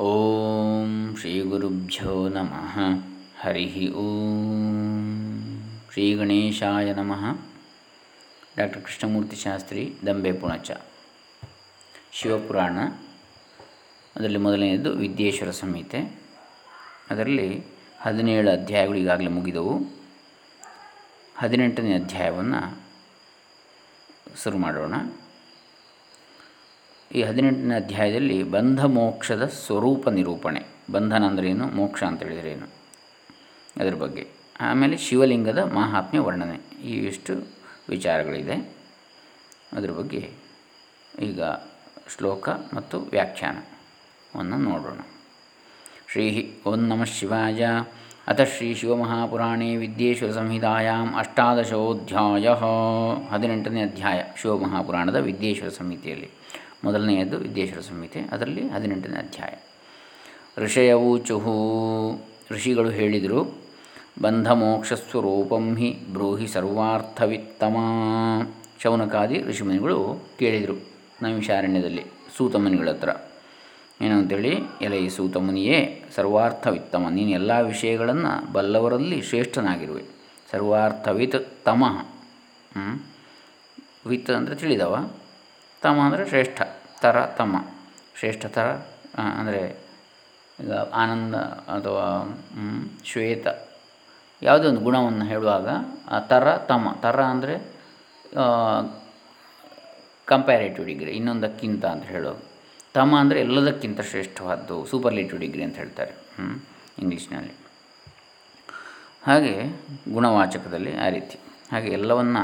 ಓಂ ಶ್ರೀ ಗುರುಭ್ಯೋ ನಮಃ. ಹರಿ ಓಂ. ಶ್ರೀ ಗಣೇಶಾಯ ನಮಃ. ಡಾಕ್ಟರ್ ಕೃಷ್ಣಮೂರ್ತಿ ಶಾಸ್ತ್ರಿ, ದಂಬೆ ಪುಣಚ. ಶಿವಪುರಾಣ. ಅದರಲ್ಲಿ ಮೊದಲನೆಯದು ವಿದ್ಯೇಶ್ವರ ಸಂಹಿತೆ. ಅದರಲ್ಲಿ ಹದಿನೇಳು ಅಧ್ಯಾಯಗಳು ಈಗಾಗಲೇ ಮುಗಿದವು. ಹದಿನೆಂಟನೇ ಅಧ್ಯಾಯವನ್ನು ಶುರು ಮಾಡೋಣ. ಈ ಹದಿನೆಂಟನೇ ಅಧ್ಯಾಯದಲ್ಲಿ ಬಂಧ ಮೋಕ್ಷದ ಸ್ವರೂಪ ನಿರೂಪಣೆ. ಬಂಧನ ಅಂದ್ರೇನು ಮೋಕ್ಷ ಅಂತ ಹೇಳಿದರೆ ಏನು? ಅದರ ಬಗ್ಗೆ. ಆಮೇಲೆ ಶಿವಲಿಂಗದ ಮಹಾತ್ಮ್ಯ ವರ್ಣನೆ. ಈ ಇಷ್ಟು ವಿಚಾರಗಳಿದೆ. ಅದರ ಬಗ್ಗೆ ಈಗ ಶ್ಲೋಕ ಮತ್ತು ವ್ಯಾಖ್ಯಾನವನ್ನು ನೋಡೋಣ. ಶ್ರೀ ಓಂ ನಮಃ ಶಿವಾಯ. ಅಥ ಶ್ರೀ ಶಿವಮಹಾಪುರಾಣೇ ವಿದ್ಯೇಶ್ವರ ಸಂಹಿತಾಯಾಮ್ ಅಷ್ಟಾದಶೋಧ್ಯಾಯ. ಹದಿನೆಂಟನೇ ಅಧ್ಯಾಯ ಶಿವಮಹಾಪುರಾಣದ ವಿದ್ಯೇಶ್ವರ ಸಂಹಿತೆಯಲ್ಲಿ ಮೊದಲನೆಯದ್ದು ವಿದ್ಯೇಶ್ವರ ಸಂಹಿತೆ, ಅದರಲ್ಲಿ ಹದಿನೆಂಟನೇ ಅಧ್ಯಾಯ. ಋಷಯವು ಚುಹು, ಋಷಿಗಳು ಹೇಳಿದರು, ಬಂಧ ಸ್ವರೂಪಂ ಹಿ ಬ್ರೂಹಿ ಸರ್ವಾರ್ಥವಿತ್ತಮ. ಶೌನಕಾದಿ ಋಷಿಮುನಿಗಳು ಕೇಳಿದರು ನೈಮಿಷಾರಣ್ಯದಲ್ಲಿ ಸೂತಮುನಿಗಳ ಹತ್ರ. ಏನು ಅಂತೇಳಿ, ಎಲೆ ಸೂತಮುನಿಯೇ, ಸರ್ವಾರ್ಥವಿತ್ತಮ, ನೀನು ಎಲ್ಲ ವಿಷಯಗಳನ್ನು ಬಲ್ಲವರಲ್ಲಿ ಶ್ರೇಷ್ಠನಾಗಿರುವೆ. ಸರ್ವಾರ್ಥವಿತ್ ತಮಃ ವಿತ್ ಅಂದರೆ ತಿಳಿದವ? ತಮ ಅಂದರೆ ಶ್ರೇಷ್ಠ, ತರ, ತಮ. ಶ್ರೇಷ್ಠ, ತರ ಅಂದರೆ ಈಗ ಆನಂದ ಅಥವಾ ಶ್ವೇತ. ಯಾವುದೇ ಒಂದು ಗುಣವನ್ನು ಹೇಳುವಾಗ, ಆ ತರ, ತಮ. ತರ ಅಂದರೆ ಕಂಪ್ಯಾರೇಟಿವ್ ಡಿಗ್ರಿ ಇನ್ನೊಂದಕ್ಕಿಂತ ಅಂತ ಹೇಳೋದು. ತಮ ಅಂದರೆ ಎಲ್ಲದಕ್ಕಿಂತ ಶ್ರೇಷ್ಠವಾದ್ದು ಸೂಪರ್ಲೇಟಿವ್ ಡಿಗ್ರಿ ಅಂತ ಹೇಳ್ತಾರೆ ಇಂಗ್ಲೀಷ್ನಲ್ಲಿ. ಹಾಗೆ ಗುಣವಾಚಕದಲ್ಲಿ ಆ ರೀತಿ. ಹಾಗೆ ಎಲ್ಲವನ್ನ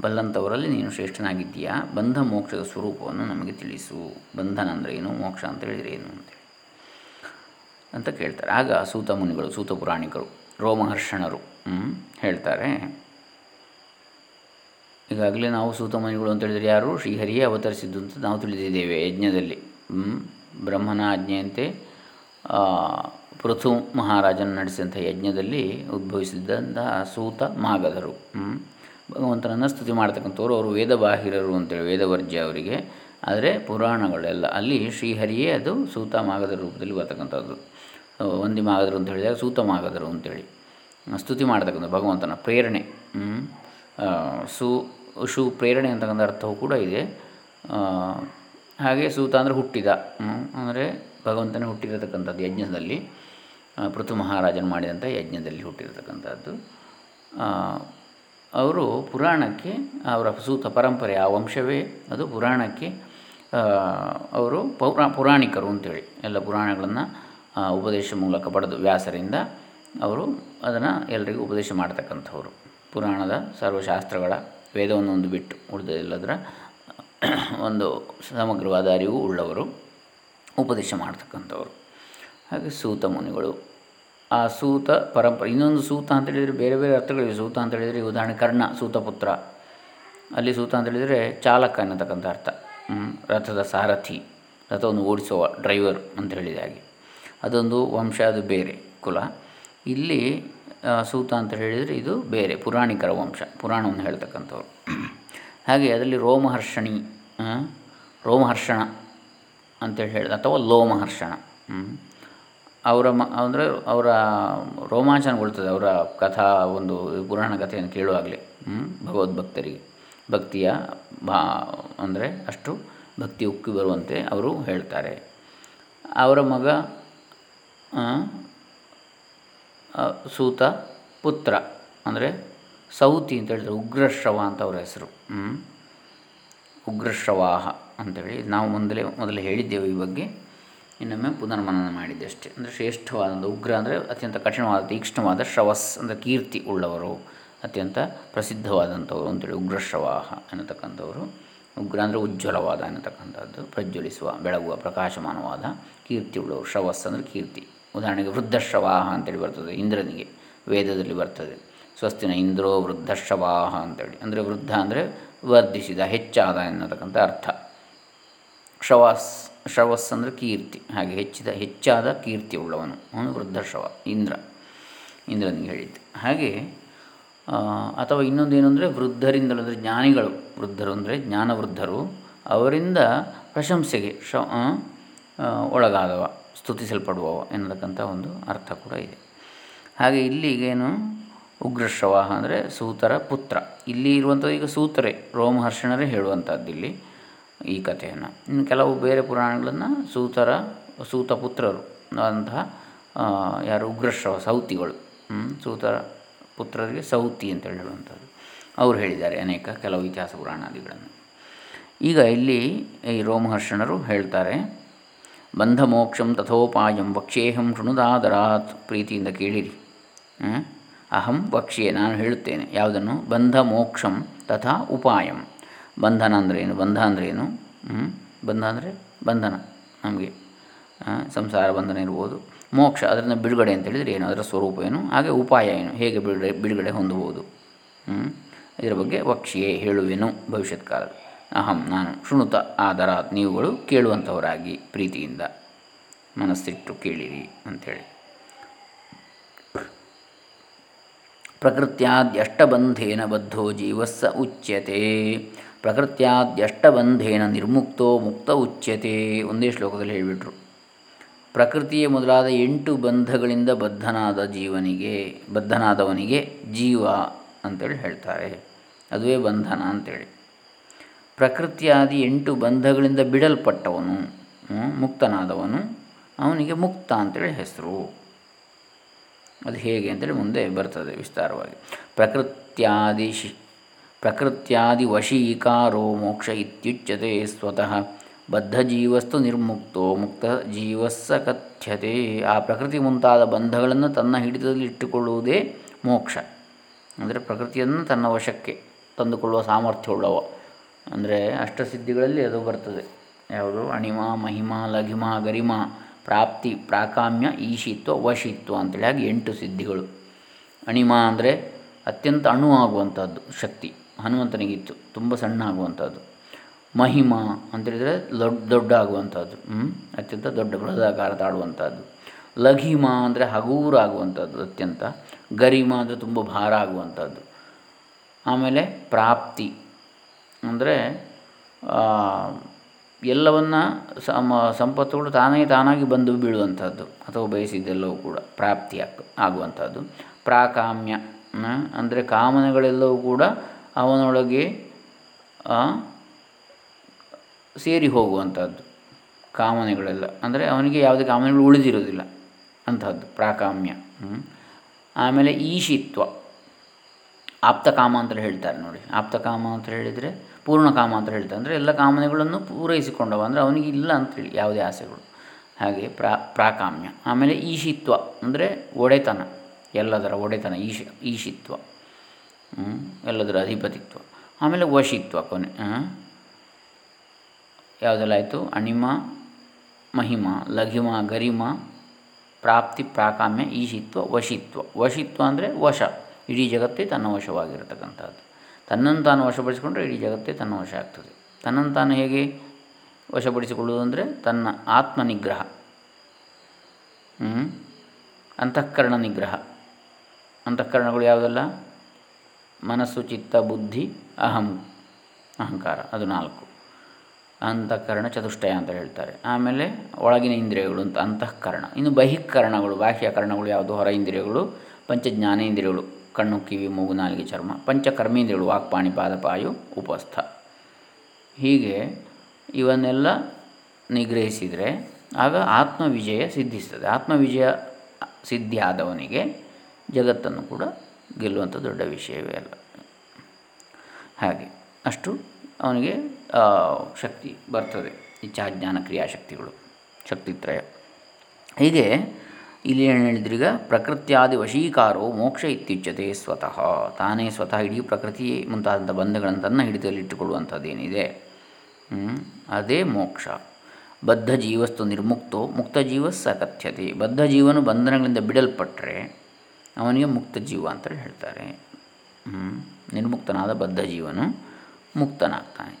ಬಲ್ಲಂಥವರಲ್ಲಿ ನೀನು ಶ್ರೇಷ್ಠನಾಗಿದ್ದೀಯಾ? ಬಂಧ ಮೋಕ್ಷದ ಸ್ವರೂಪವನ್ನು ನಮಗೆ ತಿಳಿಸು. ಬಂಧನ ಅಂದರೆ ಏನು? ಮೋಕ್ಷ ಅಂತ ಹೇಳಿದರೆ ಏನು ಅಂತೇಳಿ ಅಂತ ಕೇಳ್ತಾರೆ. ಆಗ ಸೂತ ಮುನಿಗಳು, ಸೂತ ಪುರಾಣಿಕರು, ರೋಮಹರ್ಷಣರು ಹೇಳ್ತಾರೆ, ಈಗಾಗಲೇ ನಾವು ಸೂತ ಮುನಿಗಳು ಅಂತ ಹೇಳಿದರೆ ಯಾರು? ಶ್ರೀಹರಿಯೇ ಅವತರಿಸಿದ್ದು ಅಂತ ನಾವು ತಿಳಿದಿದ್ದೇವೆ ಯಜ್ಞದಲ್ಲಿ. ಬ್ರಹ್ಮನ ಆಜ್ಞೆಯಂತೆ ಪೃಥು ಮಹಾರಾಜನ ನಡೆಸಿದಂಥ ಯಜ್ಞದಲ್ಲಿ ಉದ್ಭವಿಸಿದ್ದಂತಹ ಸೂತ ಮಾಗಧರು. ಭಗವಂತನನ್ನು ಸ್ತುತಿ ಮಾಡ್ತಕ್ಕಂಥವ್ರು ಅವರು ವೇದಬಾಹಿರರು ಅಂತೇಳಿ, ವೇದವರ್ಜ್ಯ ಅವರಿಗೆ. ಆದರೆ ಪುರಾಣಗಳೆಲ್ಲ ಅಲ್ಲಿ ಶ್ರೀಹರಿಯೇ ಅದು ಸೂತ ಮಾಗದ ರೂಪದಲ್ಲಿ ಬರ್ತಕ್ಕಂಥದ್ದು. ಒಂದಿ ಮಾಗದರು ಅಂತ ಹೇಳಿದಾಗ ಸೂತ ಮಾಗದರು ಅಂತೇಳಿ ಸ್ತುತಿ ಮಾಡ್ತಕ್ಕಂಥ ಭಗವಂತನ ಪ್ರೇರಣೆ. ಸು, ಶು ಪ್ರೇರಣೆ ಅಂತಕ್ಕಂಥ ಅರ್ಥವೂ ಕೂಡ ಇದೆ. ಹಾಗೆ ಸೂತ ಅಂದರೆ ಹುಟ್ಟಿದ. ಅಂದರೆ ಭಗವಂತನೇ ಹುಟ್ಟಿರತಕ್ಕಂಥದ್ದು ಯಜ್ಞದಲ್ಲಿ. ಪೃಥು ಮಹಾರಾಜನು ಮಾಡಿದಂಥ ಯಜ್ಞದಲ್ಲಿ ಹುಟ್ಟಿರತಕ್ಕಂಥದ್ದು. ಅವರು ಪುರಾಣಕ್ಕೆ, ಅವರ ಸೂತ ಪರಂಪರೆ ಆ ವಂಶವೇ ಅದು ಪುರಾಣಕ್ಕೆ ಅವರು ಪೌರಾ, ಪುರಾಣಿಕರು ಅಂತೇಳಿ ಎಲ್ಲ ಪುರಾಣಗಳನ್ನು ಉಪದೇಶ ಮೂಲಕ ಪಡೆದು ವ್ಯಾಸರಿಂದ ಅವರು ಅದನ್ನು ಎಲ್ಲರಿಗೂ ಉಪದೇಶ ಮಾಡ್ತಕ್ಕಂಥವ್ರು. ಪುರಾಣದ ಸರ್ವಶಾಸ್ತ್ರಗಳ ವೇದವನ್ನು ಒಂದು ಬಿಟ್ಟು ಉಳಿದಿಲ್ಲದ್ರ ಒಂದು ಸಮಗ್ರವಾದ ಅರಿವು ಉಳ್ಳವರು, ಉಪದೇಶ ಮಾಡ್ತಕ್ಕಂಥವ್ರು. ಹಾಗೆ ಸೂತ ಮುನಿಗಳು ಆ ಸೂತ ಪರಂಪರೆ ಇನ್ನೊಂದು ಸೂತ ಅಂತ ಹೇಳಿದರೆ ಬೇರೆ ಬೇರೆ ಅರ್ಥಗಳಿವೆ. ಸೂತ ಅಂತ ಹೇಳಿದರೆ ಉದಾಹರಣೆ ಕರ್ಣ, ಸೂತಪುತ್ರ. ಅಲ್ಲಿ ಸೂತ ಅಂತ ಹೇಳಿದರೆ ಚಾಲಕ ಅನ್ನತಕ್ಕಂಥ ಅರ್ಥ. ರಥದ ಸಾರಥಿ, ರಥವನ್ನು ಓಡಿಸುವ ಡ್ರೈವರ್ ಅಂತ ಹೇಳಿದ ಹಾಗೆ. ಅದೊಂದು ವಂಶ, ಅದು ಬೇರೆ ಕುಲ. ಇಲ್ಲಿ ಸೂತ ಅಂತ ಹೇಳಿದರೆ ಇದು ಬೇರೆ, ಪುರಾಣಿಕರ ವಂಶ, ಪುರಾಣವನ್ನು ಹೇಳ್ತಕ್ಕಂಥವ್ರು. ಹಾಗೆ ಅದರಲ್ಲಿ ರೋಮಹರ್ಷಣಿ ರೋಮಹರ್ಷಣ ಅಂತೇಳಿ ಹೇಳಿದ, ಅಥವಾ ಲೋಮಹರ್ಷಣ. ಅವರ ಮ, ಅಂದರೆ ಅವರ ರೋಮಾಂಚನಗೊಳ್ತದೆ, ಅವರ ಕಥಾ, ಒಂದು ಪುರಾಣ ಕಥೆಯನ್ನು ಕೇಳುವಾಗಲೇ ಭಗವದ್ಭಕ್ತರಿಗೆ ಭಕ್ತಿಯ ಭಾ, ಅಂದರೆ ಅಷ್ಟು ಭಕ್ತಿ ಉಕ್ಕಿ ಬರುವಂತೆ ಅವರು ಹೇಳ್ತಾರೆ. ಅವರ ಮಗ ಸೂತ ಪುತ್ರ, ಅಂದರೆ ಸೌತಿ ಅಂತ ಹೇಳಿದರೆ ಉಗ್ರಶ್ರವ ಅಂತ ಅವರ ಹೆಸರು ಉಗ್ರಶ್ರವಾಹ ಅಂತೇಳಿ ನಾವು ಮೊದಲೇ ಮೊದಲೇ ಹೇಳಿದ್ದೇವೆ ಈ ಬಗ್ಗೆ. ಇನ್ನೊಮ್ಮೆ ಪುನರ್ಮನನ ಮಾಡಿದ್ದೆ ಅಷ್ಟೇ. ಅಂದರೆ ಶ್ರೇಷ್ಠವಾದ ಉಗ್ರ ಅಂದರೆ ಅತ್ಯಂತ ಕಠಿಣವಾದ, ತೀಕ್ಷ್ಣವಾದ ಶ್ರವಸ್ ಅಂದರೆ ಕೀರ್ತಿ ಉಳ್ಳವರು, ಅತ್ಯಂತ ಪ್ರಸಿದ್ಧವಾದಂಥವರು ಅಂತೇಳಿ ಉಗ್ರಶ್ರವಾಹ ಅನ್ನತಕ್ಕಂಥವರು ಉಗ್ರ ಅಂದರೆ ಉಜ್ವಲವಾದ ಅನ್ನತಕ್ಕಂಥದ್ದು ಪ್ರಜ್ವಲಿಸುವ, ಬೆಳಗುವ, ಪ್ರಕಾಶಮಾನವಾದ ಕೀರ್ತಿ ಉಳ್ಳವರು. ಶ್ರವಸ್ ಅಂದರೆ ಕೀರ್ತಿ. ಉದಾಹರಣೆಗೆ ವೃದ್ಧಶ್ರವಾಹ ಅಂತೇಳಿ ಬರ್ತದೆ ಇಂದ್ರನಿಗೆ, ವೇದದಲ್ಲಿ ಬರ್ತದೆ. ಸ್ವಸ್ತಿನ ಇಂದ್ರೋ ವೃದ್ಧಶ್ರವಾಹ ಅಂತೇಳಿ. ಅಂದರೆ ವೃದ್ಧ ಅಂದರೆ ವರ್ಧಿಸಿದ, ಹೆಚ್ಚಾದ ಎನ್ನತಕ್ಕಂಥ ಅರ್ಥ. ಶ್ರವಾಸ್ ಶ್ರವಸ್ ಅಂದರೆ ಕೀರ್ತಿ, ಹಾಗೆ ಹೆಚ್ಚಿದ, ಹೆಚ್ಚಾದ ಕೀರ್ತಿ ಉಳ್ಳವನು. ಅವನು ವೃದ್ಧಶ್ರವ ಇಂದ್ರ, ಇಂದ್ರನಿಗೆ ಹೇಳಿದ್ದು. ಹಾಗೆ ಅಥವಾ ಇನ್ನೊಂದೇನು ಅಂದರೆ ವೃದ್ಧರಿಂದಲೂ ಅಂದರೆ ಜ್ಞಾನಿಗಳು, ವೃದ್ಧರು ಅಂದರೆ ಜ್ಞಾನವೃದ್ಧರು, ಅವರಿಂದ ಪ್ರಶಂಸೆಗೆ ಶ ಒಳಗಾದವ, ಸ್ತುತಿಸಲ್ಪಡುವವ ಎನ್ನತಕ್ಕಂಥ ಒಂದು ಅರ್ಥ ಕೂಡ ಇದೆ. ಹಾಗೆ ಇಲ್ಲಿಗೇನು ಉಗ್ರಶ್ರವ ಅಂದರೆ ಸೂತರ ಪುತ್ರ. ಇಲ್ಲಿ ಇರುವಂಥದ್ದು ಈಗ ಸೂತರೆ, ರೋಮಹರ್ಷಣರೇ ಹೇಳುವಂಥದ್ದು ಇಲ್ಲಿ. ಈ ಕಥೆಯನ್ನು. ಇನ್ನು ಕೆಲವು ಬೇರೆ ಪುರಾಣಗಳನ್ನು ಸೂತರ ಸೂತ ಪುತ್ರರು ಅಂತಹ ಯಾರು ಉಗ್ರಶ್ರವ, ಸೌತಿಗಳು ಸೂತರ ಪುತ್ರರಿಗೆ ಸೌತಿ ಅಂತೇಳಿ ಹೇಳುವಂಥದ್ದು. ಅವರು ಹೇಳಿದ್ದಾರೆ ಅನೇಕ ಕೆಲವು ಇತಿಹಾಸ ಪುರಾಣಾದಿಗಳನ್ನು. ಈಗ ಇಲ್ಲಿ ಈ ರೋಮಹರ್ಷಣರು ಹೇಳ್ತಾರೆ ಬಂಧಮೋಕ್ಷಂ ತಥೋಪಾಯಂ ವಕ್ಷ್ಯೇಹಂ ಶೃಣುದಾದರಾತ್, ಪ್ರೀತಿಯಿಂದ ಕೇಳಿರಿ. ಅಹಂ ವಕ್ಷ್ಯೆ ನಾನು ಹೇಳುತ್ತೇನೆ, ಯಾವುದನ್ನು? ಬಂಧಮೋಕ್ಷಂ ತಥಾ ಉಪಾಯಂ. ಬಂಧನ ಅಂದರೆ ಏನು? ಬಂಧ ಅಂದರೆ ಏನು? ಬಂಧ ಅಂದರೆ ಬಂಧನ ನಮಗೆ. ಸಂಸಾರ ಬಂಧನ ಇರ್ಬೋದು. ಮೋಕ್ಷ, ಅದರಿಂದ ಬಿಡುಗಡೆ ಅಂತ ಹೇಳಿದರೆ ಏನು? ಅದರ ಸ್ವರೂಪ ಏನು? ಹಾಗೆ ಉಪಾಯ ಏನು? ಹೇಗೆ ಬಿಡುಗಡೆ ಬಿಡುಗಡೆ ಹೊಂದಬಹುದು ಇದರ ಬಗ್ಗೆ ವಕ್ಷಿಯೇ ಹೇಳುವೆನು ಭವಿಷ್ಯತ್ ಕಾಲ ಅಹಂ, ನಾನು ಶೃಣುತ ಆದರ ನೀವುಗಳು ಕೇಳುವಂಥವರಾಗಿ ಪ್ರೀತಿಯಿಂದ ಮನಸ್ಸಿಟ್ಟು ಕೇಳಿರಿ ಅಂಥೇಳಿ. ಪ್ರಕೃತ್ಯಾದ್ಯಷ್ಟಬಂಧೇನ ಬದ್ಧೋ ಜೀವಸ್ಸ ಉಚ್ಯತೆ. ಪ್ರಕೃತ್ಯಾದ್ಯಷ್ಟಬಂಧೇನ ನಿರ್ಮುಕ್ತೋ ಮುಕ್ತ ಉಚ್ಯತೆ ಒಂದೇ ಶ್ಲೋಕದಲ್ಲಿ ಹೇಳಿಬಿಟ್ರು. ಪ್ರಕೃತಿಯ ಮೊದಲಾದ ಎಂಟು ಬಂಧಗಳಿಂದ ಬದ್ಧನಾದ ಜೀವನಿಗೆ, ಬದ್ಧನಾದವನಿಗೆ ಜೀವ ಅಂತೇಳಿ ಹೇಳ್ತಾರೆ. ಅದುವೇ ಬಂಧನ ಅಂತೇಳಿ. ಪ್ರಕೃತಿಯಾದಿ ಎಂಟು ಬಂಧಗಳಿಂದ ಬಿಡಲ್ಪಟ್ಟವನು ಮುಕ್ತನಾದವನು, ಅವನಿಗೆ ಮುಕ್ತ ಅಂತೇಳಿ ಹೆಸರು. ಅದು ಹೇಗೆ ಅಂತೇಳಿ ಮುಂದೆ ಬರ್ತದೆ ವಿಸ್ತಾರವಾಗಿ. ಪ್ರಕೃತ್ಯಾದಿ ಪ್ರಕೃತ್ಯಾದಿ ವಶೀಕಾರೋ ಮೋಕ್ಷ ಇತ್ಯುಚ್ಯತೆ ಸ್ವತಃ ಬದ್ಧ ಜೀವಸ್ತು ನಿರ್ಮುಕ್ತೋ ಮುಕ್ತ ಜೀವಸ್ಸ ಕಥ್ಯತೆ ಆ ಪ್ರಕೃತಿ ಮುಂತಾದ ಬಂಧಗಳನ್ನು ತನ್ನ ಹಿಡಿತದಲ್ಲಿ ಇಟ್ಟುಕೊಳ್ಳುವುದೇ ಮೋಕ್ಷ. ಅಂದರೆ ಪ್ರಕೃತಿಯನ್ನು ತನ್ನ ವಶಕ್ಕೆ ತಂದುಕೊಳ್ಳುವ ಸಾಮರ್ಥ್ಯವುಳ್ಳವ ಅಂದರೆ ಅಷ್ಟಸಿದ್ಧಿಗಳಲ್ಲಿ ಅದು ಬರ್ತದೆ. ಯಾವುದು? ಅಣಿಮ, ಮಹಿಮ, ಲಘಿಮ, ಗರಿಮ, ಪ್ರಾಪ್ತಿ, ಪ್ರಾಕಾಮ್ಯ, ಈಶಿತ್ವ, ವಶಿತ್ವ ಅಂತೇಳಿ ಹಾಗೆ ಎಂಟು ಸಿದ್ಧಿಗಳು. ಅಣಿಮ ಅಂದರೆ ಅತ್ಯಂತ ಅಣು ಆಗುವಂಥದ್ದು ಶಕ್ತಿ. ಹನುಮಂತನಿಗಿತ್ತು. ತುಂಬ ಸಣ್ಣ ಆಗುವಂಥದ್ದು. ಮಹಿಮ ಅಂತೇಳಿದರೆ ದೊಡ್ಡ ದೊಡ್ಡ ಆಗುವಂಥದ್ದು. ಅತ್ಯಂತ ದೊಡ್ಡ ಬೃಹದಾಕಾರ ತಾಡುವಂಥದ್ದು ಲಘಿಮ ಅಂದರೆ ಹಗೂರ ಆಗುವಂಥದ್ದು ಅತ್ಯಂತ. ಗರಿಮ ಅಂದರೆ ತುಂಬ ಭಾರ ಆಗುವಂಥದ್ದು. ಆಮೇಲೆ ಪ್ರಾಪ್ತಿ ಅಂದರೆ ಎಲ್ಲವನ್ನು ಸಮ, ಸಂಪತ್ತುಗಳು ತಾನೇ ತಾನಾಗಿ ಬಂದು ಬೀಳುವಂಥದ್ದು. ಅಥವಾ ಬಯಸಿದ್ದೆಲ್ಲವೂ ಕೂಡ ಪ್ರಾಪ್ತಿ ಆಗುವಂಥದ್ದು. ಪ್ರಾಕಾಮ್ಯ ಅಂದರೆ ಕಾಮನೆಗಳೆಲ್ಲವೂ ಕೂಡ ಅವನೊಳಗೆ ಸೇರಿ ಹೋಗುವಂಥದ್ದು, ಕಾಮನೆಗಳೆಲ್ಲ. ಅಂದರೆ ಅವನಿಗೆ ಯಾವುದೇ ಕಾಮನೆಗಳು ಉಳಿದಿರೋದಿಲ್ಲ ಅಂತಹದ್ದು ಪ್ರಾಕಾಮ್ಯ. ಆಮೇಲೆ ಈಶಿತ್ವ. ಆಪ್ತಕಾಮ ಅಂತ ಹೇಳ್ತಾರೆ ನೋಡಿ. ಆಪ್ತಕಾಮ ಅಂತ ಹೇಳಿದರೆ ಪೂರ್ಣಕಾಮ ಅಂತ ಹೇಳ್ತಾರೆ. ಅಂದರೆ ಎಲ್ಲ ಕಾಮನೆಗಳನ್ನು ಪೂರೈಸಿಕೊಂಡವ. ಅಂದರೆ ಅವನಿಗೆ ಇಲ್ಲ ಅಂತೇಳಿ ಯಾವುದೇ ಆಸೆಗಳು. ಹಾಗೆ ಪ್ರಾ, ಪ್ರಾಕಾಮ್ಯ. ಆಮೇಲೆ ಈಶಿತ್ವ. ಅಂದರೆ ಒಡೆತನ. ಎಲ್ಲದರ ಒಡೆತನ, ಈಶ, ಈಶಿತ್ವ. ಎಲ್ಲದರ ಅಧಿಪತಿತ್ವ. ಆಮೇಲೆ ವಶಿತ್ವ ಕೊನೆ ಯಾವುದೆಲ್ಲ ಆಯಿತು? ಅಣಿಮ, ಮಹಿಮ, ಲಘಿಮ, ಗರಿಮ, ಪ್ರಾಪ್ತಿ, ಪ್ರಾಕಾಮ್ಯ, ಈಶಿತ್ವ, ವಶಿತ್ವ. ವಶಿತ್ವ ಅಂದರೆ ವಶ. ಇಡೀ ಜಗತ್ತೇ ತನ್ನ ವಶವಾಗಿರತಕ್ಕಂಥದ್ದು. ತನ್ನನ್ನು ತಾನು ವಶಪಡಿಸಿಕೊಂಡ್ರೆ ಇಡೀ ಜಗತ್ತೇ ತನ್ನ ವಶ ಆಗ್ತದೆ. ತನ್ನನ್ನು ತಾನು ಹೇಗೆ ವಶಪಡಿಸಿಕೊಳ್ಳುವುದು ಅಂದರೆ ತನ್ನ ಆತ್ಮ ನಿಗ್ರಹ ಅಂತಃಕರಣ ನಿಗ್ರಹ. ಅಂತಃಕರಣಗಳು ಯಾವುದೆಲ್ಲ? ಮನಸ್ಸು, ಚಿತ್ತ, ಬುದ್ಧಿ, ಅಹಂ, ಅಹಂಕಾರ, ಅದು ನಾಲ್ಕು. ಅಂತಃಕರಣ ಚತುಷ್ಟಯ ಅಂತ ಹೇಳ್ತಾರೆ. ಆಮೇಲೆ ಒಳಗಿನ ಇಂದ್ರಿಯಗಳು ಅಂತ ಅಂತಃಕರಣ. ಇನ್ನು ಬಹಿಕರಣಗಳು, ಬಾಹ್ಯಕರಣಗಳು ಯಾವುದು? ಹೊರ ಇಂದ್ರಿಯಗಳು ಪಂಚಜ್ಞಾನೇಂದ್ರಿಯಗಳು ಕಣ್ಣು, ಕಿವಿ, ಮೂಗು, ನಾಲಿಗೆ, ಚರ್ಮ ಪಂಚಕರ್ಮೇಂದ್ರಿಯಗಳು ವಾಕ್ಪಾಣಿ, ಪಾದಪಾಯು, ಉಪಸ್ಥ. ಹೀಗೆ ಇವನ್ನೆಲ್ಲ ನಿಗ್ರಹಿಸಿದರೆ ಆಗ ಆತ್ಮವಿಜಯ ಸಿದ್ಧಿಸ್ತದೆ. ಆತ್ಮವಿಜಯ ಸಿದ್ಧಿಯಾದವನಿಗೆ ಜಗತ್ತನ್ನು ಕೂಡ ಗೆಲ್ಲುವಂಥ ದೊಡ್ಡ ವಿಷಯವೇ ಅಲ್ಲ. ಹಾಗೆ, ಅಷ್ಟು ಅವನಿಗೆ ಶಕ್ತಿ ಬರ್ತದೆ. ಇಚ್ಛಾಜ್ಞಾನ ಕ್ರಿಯಾಶಕ್ತಿಗಳು, ಶಕ್ತಿತ್ರಯ. ಹೀಗೆ ಇಲ್ಲಿ ಏನು ಹೇಳಿದ್ರೀಗ ಪ್ರಕೃತ್ಯಾದಿ ವಶೀಕಾರೋ ಮೋಕ್ಷ ಇತ್ಯುಚ್ಯತೆ ಸ್ವತಃ. ತಾನೇ ಸ್ವತಃ ಇಡೀ ಪ್ರಕೃತಿ ಮುಂತಾದಂಥ ಬಂಧಗಳನ್ನು ತನ್ನ ಹಿಡಿತದಲ್ಲಿಟ್ಟುಕೊಳ್ಳುವಂಥದ್ದೇನಿದೆ. ಅದೇ ಮೋಕ್ಷ. ಬದ್ಧ ಜೀವಸ್ತು ನಿರ್ಮುಕ್ತೋ, ಮುಕ್ತ ಜೀವ ಕಥ್ಯತೆ ಬದ್ಧ ಜೀವನು ಬಂಧನಗಳಿಂದ ಬಿಡಲ್ಪಟ್ಟರೆ ಅವನಿಗೆ ಮುಕ್ತ ಜೀವ ಅಂತ ಹೇಳ್ತಾರೆ. ನಿರ್ಮುಕ್ತನಾದ ಬದ್ಧ ಜೀವನು ಮುಕ್ತನಾಗ್ತಾನೆ.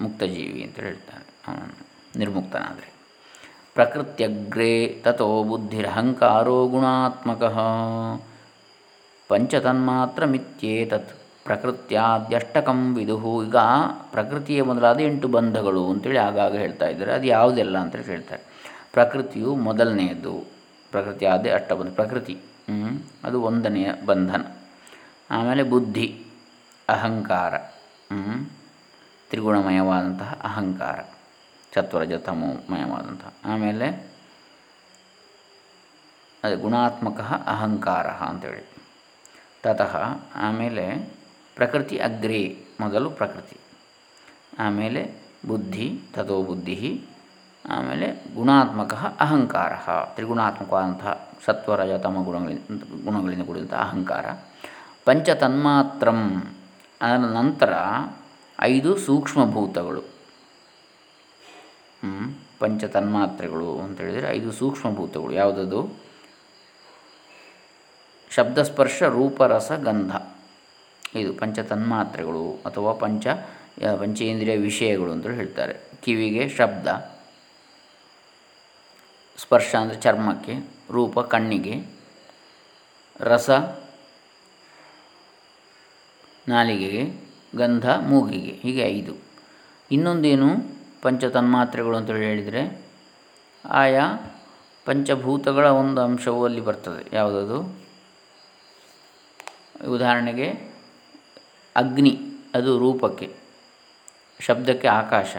ಮುಕ್ತ ಜೀವಿ ಅಂತ ಹೇಳ್ತಾರೆ ಅವನನ್ನು. ನಿರ್ಮುಕ್ತನಾದರೆ. ಪ್ರಕೃತ್ಯಗ್ರೇ ತಥೋ ಬುದ್ಧಿರಹಂಕಾರೋ ಗುಣಾತ್ಮಕ. ಪಂಚತನ್ಮಾತ್ರ ಮಿತ್ಯೇತತ್. ಪ್ರಕೃತ್ಯಾದ್ಯಷ್ಟಕಂ ವಿದುಹು. ಈಗ ಪ್ರಕೃತಿಯ ಮೊದಲಾದ ಎಂಟು ಬಂಧಗಳು ಅಂತೇಳಿ ಆಗಾಗ ಹೇಳ್ತಾ ಇದ್ದಾರೆ. ಅದು ಯಾವುದೆಲ್ಲ ಅಂತೇಳಿ ಹೇಳ್ತಾರೆ ಪ್ರಕೃತಿಯು ಮೊದಲನೆಯದು. ಪ್ರಕೃತಿಯಾದ ಅಷ್ಟಬಂಧ. ಪ್ರಕೃತಿ. ಅದು ಒಂದನೆಯ ಬಂಧನ. ಆಮೇಲೆ ಬುದ್ಧಿ, ಅಹಂಕಾರ ತ್ರಿಗುಣಮಯವಾದಂತಹ ಅಹಂಕಾರ, ಚತ್ವರಜ ತಮೋಮಯವಾದಂತಹ. ಆಮೇಲೆ ಅದೇ ಗುಣಾತ್ಮಕ ಅಹಂಕಾರ ಅಂತೇಳಿ. ತತಃ ಆಮೇಲೆ ಪ್ರಕೃತಿ ಅಗ್ರೇ, ಮೊದಲು ಪ್ರಕೃತಿ. ಆಮೇಲೆ ಬುದ್ಧಿ ತಥೋ ಬುದ್ಧಿ ಆಮೇಲೆ ಗುಣಾತ್ಮಕ ಅಹಂಕಾರ, ತ್ರಿಗುಣಾತ್ಮಕವಾದಂತಹ ಸತ್ವರಜ ತಮ ಗುಣಗಳಿಂದ ಗುಣಗಳಿಂದ ಕೂಡಿದಂಥ ಅಹಂಕಾರ. ಪಂಚತನ್ಮಾತ್ರಂ, ಅದರ ನಂತರ ಐದು ಸೂಕ್ಷ್ಮಭೂತಗಳು. ಪಂಚತನ್ಮಾತ್ರೆಗಳು ಅಂತ ಹೇಳಿದರೆ ಐದು ಸೂಕ್ಷ್ಮಭೂತಗಳು. ಯಾವುದದು? ಶಬ್ದಸ್ಪರ್ಶ, ರೂಪರಸ, ಗಂಧ. ಇದು ಪಂಚ ತನ್ಮಾತ್ರೆಗಳು ಅಥವಾ ಪಂಚ ಪಂಚೇಂದ್ರಿಯ ವಿಷಯಗಳು ಅಂತ ಹೇಳ್ತಾರೆ. ಕಿವಿಗೆ ಶಬ್ದ. ಸ್ಪರ್ಶ ಅಂದರೆ ಚರ್ಮಕ್ಕೆ. ರೂಪ ಕಣ್ಣಿಗೆ, ರಸ ನಾಲಿಗೆಗೆ, ಗಂಧ ಮೂಗಿಗೆ, ಹೀಗೆ ಐದು. ಇನ್ನೊಂದೇನು ಪಂಚ ತನ್ಮಾತ್ರೆಗಳು ಅಂತೇಳಿ ಹೇಳಿದರೆ, ಆಯಾ ಪಂಚಭೂತಗಳ ಒಂದು ಅಂಶವು ಅಲ್ಲಿ ಬರ್ತದೆ. ಯಾವುದದು? ಉದಾಹರಣೆಗೆ ಅಗ್ನಿ, ಅದು ರೂಪಕ್ಕೆ, ಶಬ್ದಕ್ಕೆ ಆಕಾಶ.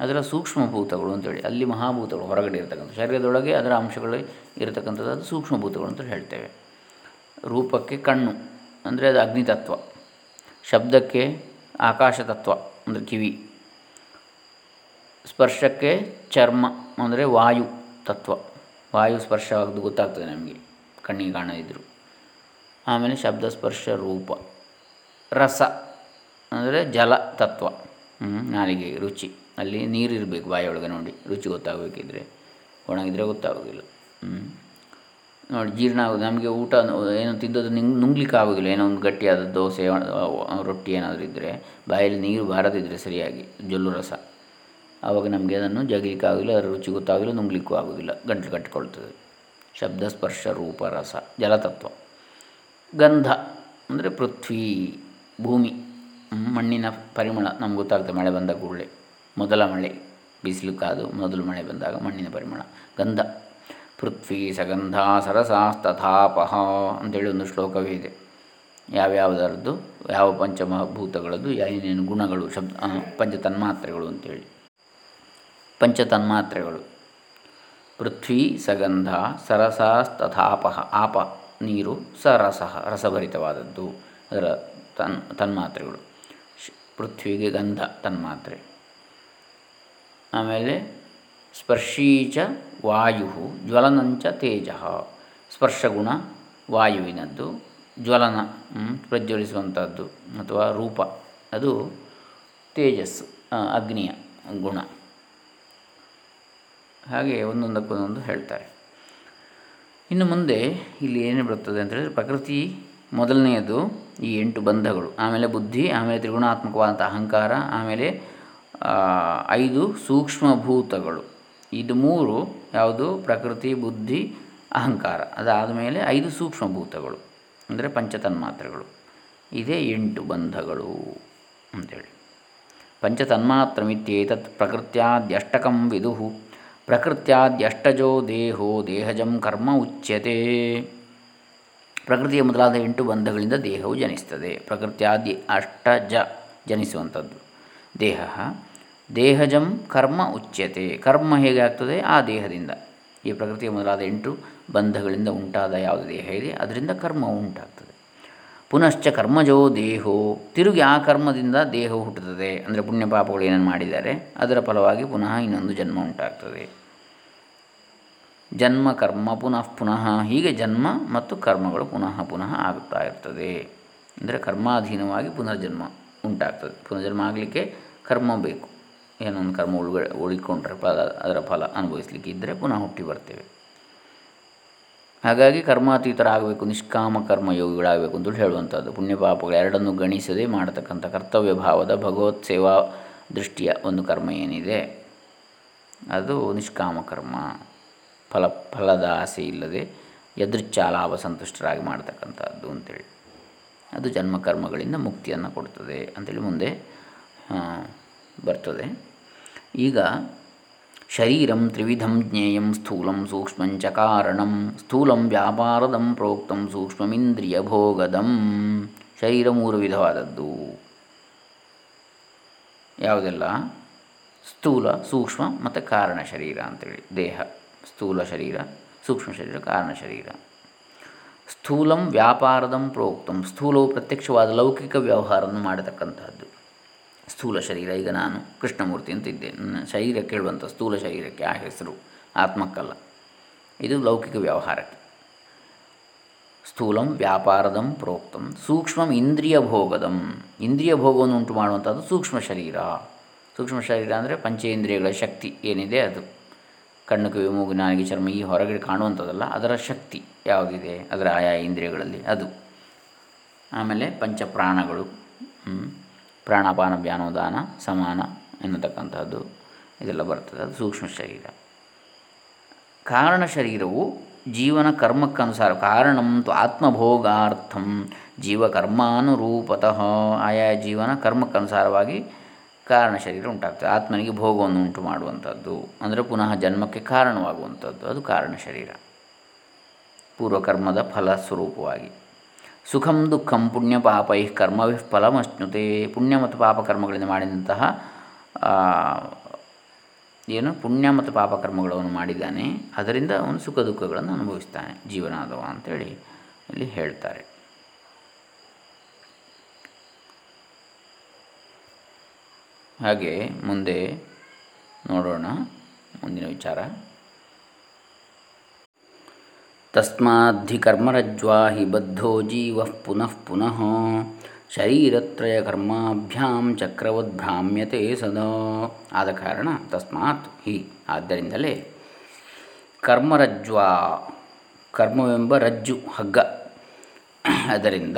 ಅದರ ಸೂಕ್ಷ್ಮಭೂತಗಳು ಅಂತೇಳಿ, ಅಲ್ಲಿ ಮಹಾಭೂತಗಳು ಹೊರಗಡೆ ಇರತಕ್ಕಂಥ, ಶರೀರದೊಳಗೆ ಅದರ ಅಂಶಗಳು ಇರತಕ್ಕಂಥದ್ದು, ಅದು ಸೂಕ್ಷ್ಮಭೂತಗಳು ಅಂತ ಹೇಳ್ತೇವೆ. ರೂಪಕ್ಕೆ ಕಣ್ಣು, ಅಂದರೆ ಅದು ಅಗ್ನಿತತ್ವ. ಶಬ್ದಕ್ಕೆ ಆಕಾಶ ತತ್ವ ಅಂದರೆ ಕಿವಿ. ಸ್ಪರ್ಶಕ್ಕೆ ಚರ್ಮ, ಅಂದರೆ ವಾಯು ತತ್ವ. ವಾಯು ಸ್ಪರ್ಶವಾಗೋದು ಗೊತ್ತಾಗ್ತದೆ ನಮಗೆ, ಕಣ್ಣಿಗೆ ಕಾಣದಿದ್ದರು ಆಮೇಲೆ ಶಬ್ದ, ಸ್ಪರ್ಶ, ರೂಪ. ರಸ, ಅಂದರೆ ಜಲ ತತ್ವ ನಾಲಿಗೆ, ರುಚಿ. ಅಲ್ಲಿ ನೀರಿರಬೇಕು ಬಾಯಿಯೊಳಗೆ ನೋಡಿ, ರುಚಿ ಗೊತ್ತಾಗಬೇಕಿದ್ರೆ. ಒಣಗಿದ್ರೆ ಗೊತ್ತಾಗೋದಿಲ್ಲ. ನೋಡಿ, ಜೀರ್ಣ ಆಗೋದು. ನಮಗೆ ಊಟ ಏನು ತಿಂದದ್ದು ನಿಂಗೆ, ನುಂಗ್ಲಿಕ್ಕೆ ಆಗೋದಿಲ್ಲ. ಏನೋ ಒಂದು ಗಟ್ಟಿಯಾದ ದೋಸೆ ರೊಟ್ಟಿ ಏನಾದರೂ ಇದ್ದರೆ ಬಾಯಲ್ಲಿ ನೀರು ಬಾರದಿದ್ದರೆ ಸರಿಯಾಗಿ, ಜೊಲ್ಲು ರಸ. ಆವಾಗ ನಮಗೆ ಅದನ್ನು ಜಗಲಿಕ್ಕೆ ಆಗೋದಿಲ್ಲ, ಅದರ ರುಚಿ ಗೊತ್ತಾಗಲಿಲ್ಲ ನುಂಗ್ಲಿಕ್ಕೂ ಆಗೋದಿಲ್ಲ. ಗಂಟಲು ಕಟ್ಟಿಕೊಳ್ತದೆ ಶಬ್ದ ಸ್ಪರ್ಶ ರೂಪ ರಸ, ಜಲತತ್ವ. ಗಂಧ ಅಂದರೆ ಪೃಥ್ವಿ, ಭೂಮಿ ಮಣ್ಣಿನ ಪರಿಮಳ. ನಮ್ಗೆ ಗೊತ್ತಾಗುತ್ತೆ ಮಳೆ ಬಂದ ಕೂಡಲೇ. ಮೊದಲ ಮಳೆ ಬಿಸಿಲು ಕಾದು ಮೊದಲು ಮಳೆ ಬಂದಾಗ ಮಣ್ಣಿನ ಪರಿಮಳ. ಗಂಧ. ಪೃಥ್ವಿ ಸಗಂಧ ಸರಸಾಸ್ತಥಾಪಹ ಅಂತೇಳಿ ಒಂದು ಶ್ಲೋಕವೇ ಇದೆ. ಯಾವ್ಯಾವುದರದ್ದು, ಯಾವ ಪಂಚಮಭೂತಗಳದ್ದು ಏನೇನು ಗುಣಗಳು ಶಬ್ದ ಪಂಚತನ್ಮಾತ್ರೆಗಳು ಅಂತೇಳಿ. ಪಂಚತನ್ಮಾತ್ರೆಗಳು. ಪೃಥ್ವಿ ಸಗಂಧ ಸರಸಾಸ್ತಥಾಪಹ ಆಪ, ನೀರು, ಸರಸ, ರಸಭರಿತವಾದದ್ದು. ಅದರ ತನ್, ತನ್ಮಾತ್ರೆಗಳು. ಪೃಥ್ವಿಗೆ ಗಂಧ, ತನ್ಮಾತ್ರೆ. ಆಮೇಲೆ ಸ್ಪರ್ಶೀಚ ವಾಯು ಜ್ವಲನಂಚ ತೇಜ. ಸ್ಪರ್ಶಗುಣ ವಾಯುವಿನದ್ದು, ಜ್ವಲನ ಪ್ರಜ್ವಲಿಸುವಂಥದ್ದು ಅಥವಾ ರೂಪ. ಅದು ತೇಜಸ್ಸು ಅಗ್ನಿಯ ಗುಣ. ಹಾಗೆ ಒಂದೊಂದಕ್ಕೊಂದೊಂದು ಹೇಳ್ತಾರೆ. ಇನ್ನು ಮುಂದೆ ಇಲ್ಲಿ ಏನು ಬರುತ್ತದೆ ಅಂತ ಹೇಳಿದ್ರೆ ಪ್ರಕೃತಿ ಮೊದಲನೆಯದು ಈ ಎಂಟು ಬಂಧಗಳು. ಆಮೇಲೆ ಬುದ್ಧಿ, ಆಮೇಲೆ ತ್ರಿಗುಣಾತ್ಮಕವಾದಂಥ ಅಹಂಕಾರ, ಆಮೇಲೆ ಐದು ಸೂಕ್ಷ್ಮಭೂತಗಳು. ಇದು ಮೂರು ಯಾವುದು? ಪ್ರಕೃತಿ, ಬುದ್ಧಿ, ಅಹಂಕಾರ. ಅದಾದ ಮೇಲೆ ಐದು ಸೂಕ್ಷ್ಮಭೂತಗಳು. ಅಂದರೆ ಪಂಚತನ್ಮಾತ್ರೆಗಳು. ಇದೇ ಎಂಟು ಬಂಧಗಳು ಅಂಥೇಳಿ ಪಂಚತನ್ಮಾತ್ರಮಿತ್ಯೇತತ್ ಪ್ರಕೃತ್ಯಾದ್ಯಷ್ಟಕಂ ವಿದು. ಪ್ರಕೃತ್ಯಾದ್ಯಷ್ಟಜೋ ದೇಹೋ ದೇಹಜಂ ಕರ್ಮ ಉಚ್ಯತೆ. ಪ್ರಕೃತಿಯ ಮೊದಲಾದ ಎಂಟು ಬಂಧಗಳಿಂದ ದೇಹವು ಜನಿಸ್ತದೆ. ಪ್ರಕೃತ್ಯಾದಿ ಅಷ್ಟಜ ಜನಿಸುವಂಥದ್ದು. ದೇಹ. ದೇಹಜಂ ಕರ್ಮ ಉಚ್ಯತೆ. ಕರ್ಮ ಹೇಗೆ ಆಗ್ತದೆ? ಆ ದೇಹದಿಂದ. ಈ ಪ್ರಕೃತಿಯ ಮೊದಲಾದ ಎಂಟು ಬಂಧಗಳಿಂದ ಉಂಟಾದ ಯಾವುದು ದೇಹ ಇದೆ, ಅದರಿಂದ ಕರ್ಮ ಉಂಟಾಗ್ತದೆ. ಪುನಶ್ಚ ಕರ್ಮಜೋ ದೇಹೋ. ತಿರುಗಿ ಆ ಕರ್ಮದಿಂದ ದೇಹ ಹುಟ್ಟುತ್ತದೆ. ಅಂದರೆ ಪುಣ್ಯ ಪಾಪಗಳು ಏನನ್ನು ಮಾಡಿದ್ದಾರೆ? ಅದರ ಫಲವಾಗಿ ಪುನಃ ಇನ್ನೊಂದು ಜನ್ಮ ಉಂಟಾಗ್ತದೆ. ಜನ್ಮ, ಕರ್ಮ, ಪುನಃ ಪುನಃ. ಹೀಗೆ ಜನ್ಮ ಮತ್ತು ಕರ್ಮಗಳು ಪುನಃ ಪುನಃ ಆಗುತ್ತಾ ಇರ್ತದೆ. ಅಂದರೆ ಕರ್ಮಾಧೀನವಾಗಿ ಪುನರ್ಜನ್ಮ. ಉಂಟಾಗ್ತದೆ. ಪುನರ್ಜನ್ಮ ಆಗಲಿಕ್ಕೆ ಕರ್ಮ ಬೇಕು. ಏನೊಂದು ಕರ್ಮ ಉಳ್ಗ ಉಳಿಕೊಂಡ್ರೆ ಫಲ, ಅದರ ಫಲ ಅನುಭವಿಸಲಿಕ್ಕೆ ಇದ್ದರೆ ಪುನಃ ಹುಟ್ಟಿ ಬರ್ತೇವೆ. ಹಾಗಾಗಿ ಕರ್ಮಾತೀತರಾಗಬೇಕು ನಿಷ್ಕಾಮ ಕರ್ಮ ಯೋಗಿಗಳಾಗಬೇಕು ಅಂತೇಳಿ ಹೇಳುವಂಥದ್ದು. ಪುಣ್ಯ ಪಾಪಗಳು ಎರಡನ್ನು ಗಣಿಸದೆ ಮಾಡತಕ್ಕಂಥ ಕರ್ತವ್ಯ ಭಾವದ ಭಗವತ್ ಸೇವಾ ದೃಷ್ಟಿಯ ಒಂದು ಕರ್ಮ ಏನಿದೆ, ಅದು ನಿಷ್ಕಾಮ ಕರ್ಮ. ಫಲ, ಫಲದ ಆಸೆ ಇಲ್ಲದೆ ಯದೃಚ್ಛ ಲಾಭ ಸಂತುಷ್ಟರಾಗಿ ಮಾಡ್ತಕ್ಕಂಥದ್ದು ಅಂತೇಳಿ. ಅದು ಜನ್ಮ ಕರ್ಮಗಳಿಂದ ಮುಕ್ತಿಯನ್ನು ಕೊಡ್ತದೆ ಅಂತೇಳಿ ಮುಂದೆ ಬರ್ತದೆ. ಈಗ ಶರೀರಂ ತ್ರಿವಿಧಂ ಜ್ಞೇಯಂ ಸ್ಥೂಲಂ ಸೂಕ್ಷ್ಮಂಚ ಕಾರಣಂ, ಸ್ಥೂಲಂ ವ್ಯಾಪಾರದಂ ಪ್ರೋಕ್ತಂ ಸೂಕ್ಷ್ಮಮಿಂದ್ರಿಯ ಭೋಗದಂ. ಶರೀರ ಮೂರು ವಿಧವಾದದ್ದು. ಯಾವುದೆಲ್ಲ? ಸ್ಥೂಲ, ಸೂಕ್ಷ್ಮ ಮತ್ತು ಕಾರಣ ಶರೀರ ಅಂತೇಳಿ. ದೇಹ, ಸ್ಥೂಲ ಶರೀರ, ಸೂಕ್ಷ್ಮ ಶರೀರ, ಕಾರಣ ಶರೀರ. ಸ್ಥೂಲಂ ವ್ಯಾಪಾರದಂ ಪ್ರೋಕ್ತಂ. ಸ್ಥೂಲವು ಪ್ರತ್ಯಕ್ಷವಾದ ಲೌಕಿಕ ವ್ಯವಹಾರವನ್ನು ಮಾಡತಕ್ಕಂಥದ್ದು ಸ್ಥೂಲ ಶರೀರ, ಈಗ ನಾನು ಕೃಷ್ಣಮೂರ್ತಿ ಅಂತ ಇದ್ದೇನೆ ನನ್ನ ಶರೀರ ಕೇಳುವಂಥ ಸ್ಥೂಲ ಶರೀರಕ್ಕೆ ಆ ಹೆಸರು ಆತ್ಮಕ್ಕಲ್ಲ. ಇದು ಲೌಕಿಕ ವ್ಯವಹಾರಕ್ಕೆ. ಸ್ಥೂಲಂ ವ್ಯಾಪಾರದಂ ಪ್ರೋಕ್ತಂ. ಸೂಕ್ಷ್ಮಂ ಇಂದ್ರಿಯ ಭೋಗದಂ. ಇಂದ್ರಿಯ ಭೋಗವನ್ನು ಉಂಟು ಮಾಡುವಂಥದ್ದು ಸೂಕ್ಷ್ಮ ಶರೀರ. ಸೂಕ್ಷ್ಮ ಶರೀರ ಅಂದರೆ ಪಂಚೇಂದ್ರಿಯಗಳ ಶಕ್ತಿ ಏನಿದೆ ಅದು. ಕಣ್ಣು ಕಿವಿ ಮೂಗು ನಾಲಿಗೆ ಚರ್ಮ ಈ ಹೊರಗಡೆ ಕಾಣುವಂಥದ್ದಲ್ಲ, ಅದರ ಶಕ್ತಿ ಯಾವುದಿದೆ? ಅದರ ಆಯಾ ಇಂದ್ರಿಯಗಳಲ್ಲಿ ಅದು. ಆಮೇಲೆ ಪಂಚಪ್ರಾಣಗಳು ಪ್ರಾಣಾಪಾನ ವ್ಯಾನೋದಾನ ಸಮಾನ ಎನ್ನತಕ್ಕಂಥದ್ದು, ಇದೆಲ್ಲ ಬರ್ತದೆ. ಅದು ಸೂಕ್ಷ್ಮ ಶರೀರ. ಕಾರಣ ಶರೀರವು ಜೀವನ ಕರ್ಮಕ್ಕನುಸಾರ ಕಾರಣಂ ಆತ್ಮಭೋಗಾರ್ಥಂ, ಜೀವಕರ್ಮಾನುರೂಪತಃ. ಆಯಾ ಜೀವನ ಕರ್ಮಕ್ಕನುಸಾರವಾಗಿ ಕಾರಣ ಶರೀರ ಉಂಟಾಗ್ತದೆ. ಆತ್ಮನಿಗೆ ಭೋಗವನ್ನು ಉಂಟು ಮಾಡುವಂಥದ್ದು. ಅಂದರೆ ಪುನಃ ಜನ್ಮಕ್ಕೆ ಕಾರಣವಾಗುವಂಥದ್ದು. ಅದು ಕಾರಣ ಶರೀರ. ಪೂರ್ವಕರ್ಮದ ಫಲ ಸ್ವರೂಪವಾಗಿ. ಸುಖಂ, ದುಃಖಂ, ಪುಣ್ಯ, ಪಾಪೈ ಕರ್ಮವಿ ಫಲಮಶ್ನುತೆ ಪುಣ್ಯ ಮತ್ತು ಪಾಪಕರ್ಮಗಳಿಂದ ಮಾಡಿದಂತಹ ಏನು? ಪುಣ್ಯ ಮತ್ತು ಪಾಪಕರ್ಮಗಳನ್ನು ಮಾಡಿದ್ದಾನೆ. ಅದರಿಂದ ಅವನು ಸುಖ, ದುಃಖಗಳನ್ನು ಅನುಭವಿಸ್ತಾನೆ. ಜೀವನಾದವ ಅಂತೇಳಿ ಇಲ್ಲಿ ಹೇಳ್ತಾರೆ. ಹಾಗೆ ಮುಂದೆ ನೋಡೋಣ ಮುಂದಿನ ವಿಚಾರ. ತಸ್ಮಾದ್ಧಿ ಕರ್ಮರಜ್ವಾ ಹಿ ಬದ್ಧೋ ಜೀವ ಪುನಃ ಪುನಃ ಶರೀರತ್ರಯ ಕರ್ಮಾಭ್ಯಾಂ ಚಕ್ರವದ್ ಭ್ರಾಮ್ಯತೆ ಸದಾ. ಆದ ಕಾರಣ ತಸ್ಮಾತ್ ಹಿ. ಆದ್ದರಿಂದಲೇ ಕರ್ಮರಜ್ವಾ, ಕರ್ಮವೆಂಬ ರಜ್ಜು, ಹಗ್ಗ. ಅದರಿಂದ,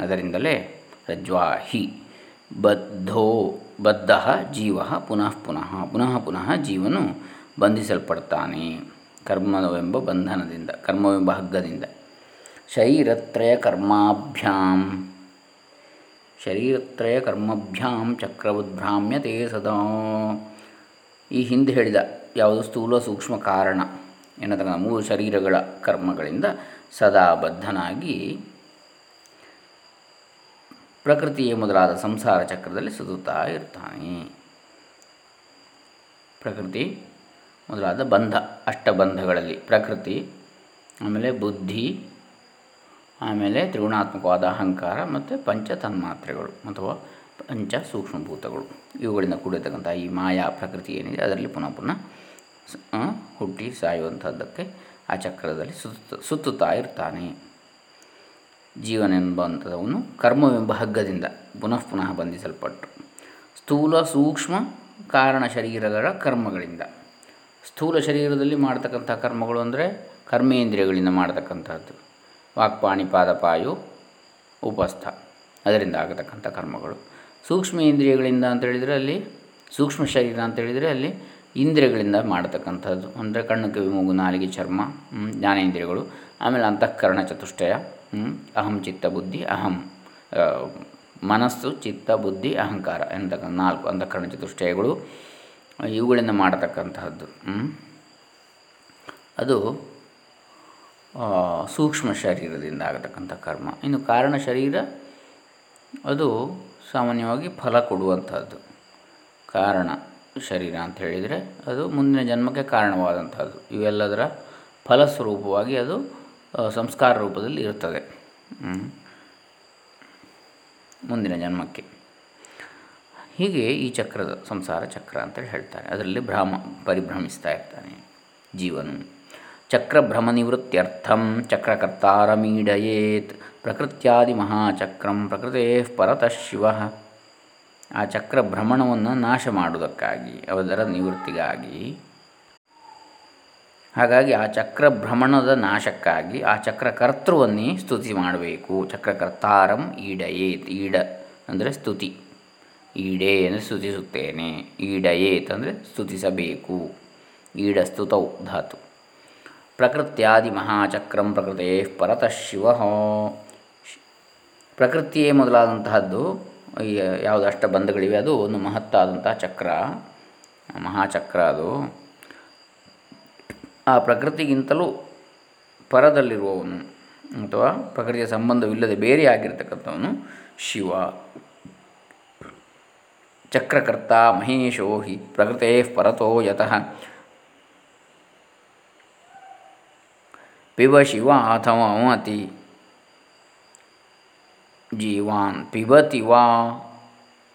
ಅದರಿಂದಲೇ ರಜ್ವಾ ಹಿ ಬದ್ಧೋ. ಬದ್ಧ ಜೀವ ಪುನಃ ಪುನಃ ಪುನಃ ಪುನಃ ಜೀವನು ಬಂಧಿಸಲ್ಪಡ್ತಾನೆ. ಕರ್ಮವೆಂಬ ಬಂಧನದಿಂದ, ಕರ್ಮವೆಂಬ ಹಗ್ಗದಿಂದ. ಶರೀರತ್ರಯ ಕರ್ಮಾಭ್ಯಾಂ. ಶರೀರತ್ರಯ ಕರ್ಮಭ್ಯಾಂ ಚಕ್ರವುದ್ಭ್ರಾಮ್ಯತೆ ಸದಾ. ಈ ಹಿಂದೆ ಹೇಳಿದ ಯಾವುದು ಸ್ಥೂಲ ಸೂಕ್ಷ್ಮ ಕಾರಣ ಎನ್ನತಕ್ಕಂಥ ಮೂರು ಶರೀರಗಳ ಕರ್ಮಗಳಿಂದ ಸದಾ ಬದ್ಧನಾಗಿ ಪ್ರಕೃತಿಯೇ ಮೊದಲಾದ ಸಂಸಾರ ಚಕ್ರದಲ್ಲಿ ಸುತ್ತುತ್ತಾ ಇರ್ತಾನೆ. ಪ್ರಕೃತಿ ಮೊದಲಾದ ಬಂಧ, ಅಷ್ಟಬಂಧಗಳಲ್ಲಿ ಪ್ರಕೃತಿ, ಆಮೇಲೆ ಬುದ್ಧಿ, ಆಮೇಲೆ ತ್ರಿಗುಣಾತ್ಮಕವಾದ ಅಹಂಕಾರ ಮತ್ತು ಪಂಚ ತನ್ಮಾತ್ರೆಗಳು ಅಥವಾ ಪಂಚ ಸೂಕ್ಷ್ಮಭೂತಗಳು. ಇವುಗಳಿಂದ ಕೂಡಿರ್ತಕ್ಕಂಥ ಈ ಮಾಯಾ ಪ್ರಕೃತಿ ಏನಿದೆ, ಅದರಲ್ಲಿ ಪುನಃ ಪುನಃ ಹುಟ್ಟಿ ಸಾಯುವಂಥದ್ದಕ್ಕೆ ಆ ಚಕ್ರದಲ್ಲಿ ಸುತ್ತ ಸುತ್ತುತ್ತಾ ಇರ್ತಾನೆ. ಜೀವನೆಂಬಂಥವನು ಕರ್ಮವೆಂಬ ಹಗ್ಗದಿಂದ ಪುನಃ ಪುನಃ ಬಂಧಿಸಲ್ಪಟ್ಟು. ಸ್ಥೂಲ ಸೂಕ್ಷ್ಮ ಕಾರಣ ಶರೀರಗಳ ಕರ್ಮಗಳಿಂದ. ಸ್ಥೂಲ ಶರೀರದಲ್ಲಿ ಮಾಡ್ತಕ್ಕಂಥ ಕರ್ಮಗಳು ಅಂದರೆ ಕರ್ಮೇಂದ್ರಿಯಗಳಿಂದ ಮಾಡ್ತಕ್ಕಂಥದ್ದು. ವಾಕ್ಪಾಣಿ, ಪಾದಪಾಯು, ಉಪಸ್ಥ. ಅದರಿಂದ ಆಗತಕ್ಕಂಥ ಕರ್ಮಗಳು. ಸೂಕ್ಷ್ಮ ಇಂದ್ರಿಯಗಳಿಂದ ಅಂತ ಹೇಳಿದರೆ ಅಲ್ಲಿ, ಸೂಕ್ಷ್ಮ ಶರೀರ ಅಂತ ಹೇಳಿದರೆ ಅಲ್ಲಿ ಇಂದ್ರಿಯಗಳಿಂದ ಮಾಡತಕ್ಕಂಥದ್ದು. ಅಂದರೆ ಕಣ್ಣು, ಕಿವಿ, ಮೂಗು, ನಾಲಿಗೆ, ಚರ್ಮ ಜ್ಞಾನೇಂದ್ರಿಯಗಳು. ಆಮೇಲೆ ಅಂತಃಕರಣ, ಚತುಷ್ಟಯ ಅಹಂ ಚಿತ್ತ ಬುದ್ಧಿ, ಅಹಂ ಮನಸ್ಸು, ಚಿತ್ತ ಬುದ್ಧಿ, ಅಹಂಕಾರ ಎಂತಕ್ಕಂಥ ನಾಲ್ಕು ಅಂತಃಕರಣ ಚತುಷ್ಟಯಗಳು, ಇವುಗಳಿಂದ ಮಾಡತಕ್ಕಂತಹದ್ದು. ಅದು ಸೂಕ್ಷ್ಮ ಶರೀರದಿಂದ ಆಗತಕ್ಕಂಥ ಕರ್ಮ. ಇನ್ನು ಕಾರಣ ಶರೀರ, ಅದು ಸಾಮಾನ್ಯವಾಗಿ ಫಲ ಕೊಡುವಂಥದ್ದು ಕಾರಣ ಶರೀರ ಅಂತ ಹೇಳಿದರೆ ಅದು ಮುಂದಿನ ಜನ್ಮಕ್ಕೆ ಕಾರಣವಾದಂಥದ್ದು ಇವೆಲ್ಲದರ ಫಲಸ್ವರೂಪವಾಗಿ ಅದು ಸಂಸ್ಕಾರ ರೂಪದಲ್ಲಿ ಇರುತ್ತದೆ. ಮುಂದಿನ ಜನ್ಮಕ್ಕೆ. ಹೀಗೆ ಈ ಚಕ್ರದ ಸಂಸಾರ ಚಕ್ರ ಅಂತೇಳಿ ಹೇಳ್ತಾರೆ. ಅದರಲ್ಲಿ ಭ್ರಮ ಪರಿಭ್ರಮಿಸ್ತಾ ಇರ್ತಾನೆ ಜೀವನು. ಚಕ್ರಭ್ರಮ ನಿವೃತ್ತ್ಯರ್ಥಂ ಚಕ್ರಕರ್ತಾರಮೀಡಯೇತ್ ಪ್ರಕೃತ್ಯಾದಿ ಮಹಾಚಕ್ರಂ ಪ್ರಕೃತೇ ಪರತಃ ಶಿವ. ಆ ಚಕ್ರ ಭ್ರಮಣವನ್ನು ನಾಶ ಮಾಡುವುದಕ್ಕಾಗಿ ಅದರ ನಿವೃತ್ತಿಗಾಗಿ ಹಾಗಾಗಿ ಆ ಚಕ್ರ ಭ್ರಮಣದ ನಾಶಕ್ಕಾಗಿ ಆ ಚಕ್ರಕರ್ತೃವನ್ನೇ ಸ್ತುತಿ ಮಾಡಬೇಕು. ಚಕ್ರಕರ್ತಾರಂ ಈಡಯೇತ್, ಈಡ ಅಂದರೆ ಸ್ತುತಿ. ಈಡೇ ಅಂದರೆ ಸ್ತುತಿಸುತ್ತೇನೆ, ಈಡಯೇತ್ ಅಂದರೆ ಸ್ತುತಿಸಬೇಕು. ಈಡ ಸ್ತುತೌ ಧಾತು. ಪ್ರಕೃತ್ಯಾದಿ ಮಹಾಚಕ್ರಂ ಪ್ರಕೃತೇ ಪರತಃ ಶಿವ. ಪ್ರಕೃತಿಯೇ ಮೊದಲಾದಂತಹದ್ದು ಯಾವುದಷ್ಟು ಬಂಧಗಳಿವೆ, ಅದು ಒಂದು ಮಹತ್ತಾದಂತಹ ಚಕ್ರ. ಮಹಾಚಕ್ರ ಅದು. ಆ ಪ್ರಕೃತಿಗಿಂತಲೂ ಪರದಲ್ಲಿರುವವನು ಅಥವಾ ಪ್ರಕೃತಿಯ ಸಂಬಂಧವಿಲ್ಲದೆ ಬೇರೆ ಆಗಿರ್ತಕ್ಕಂಥವನು ಶಿವ. ಚಕ್ರಕರ್ತ ಮಹೇಶೋ ಹಿ ಪ್ರಕೃತೇ ಪರತೋ ಯತಃ. ಪಿಬ ಶಿವ ಅಥವಾ ಅಮತಿ ಜೀವಾನ್ ಪಿಬತಿ ವಾ